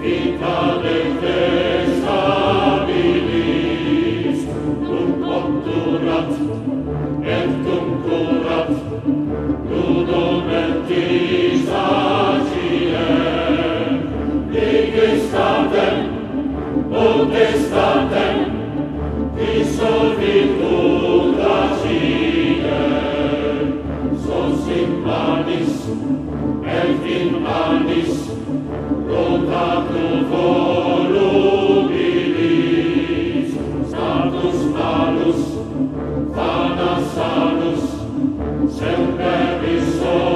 vita del te stabilis, un conturat. Sempre vi sono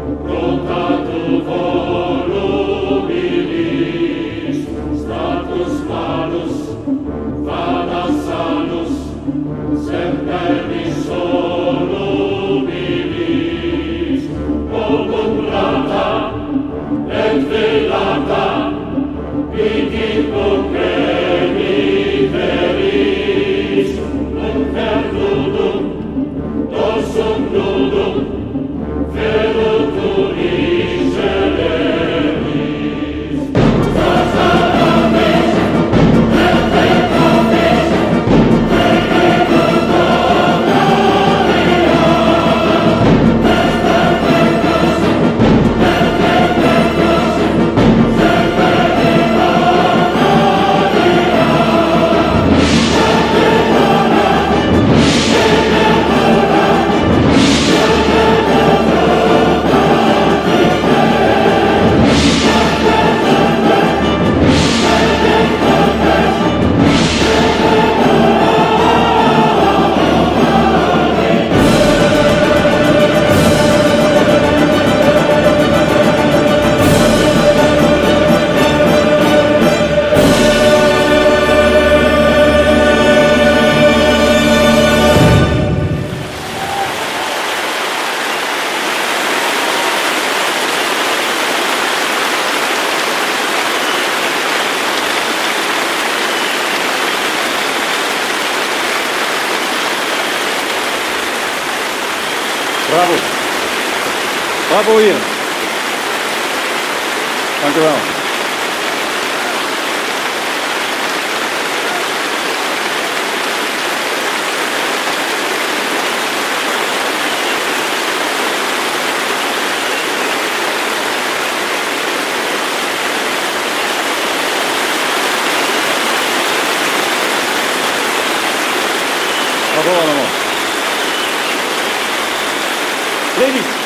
begin. Bravo. Bravo hier. Dank u wel. Дивіться.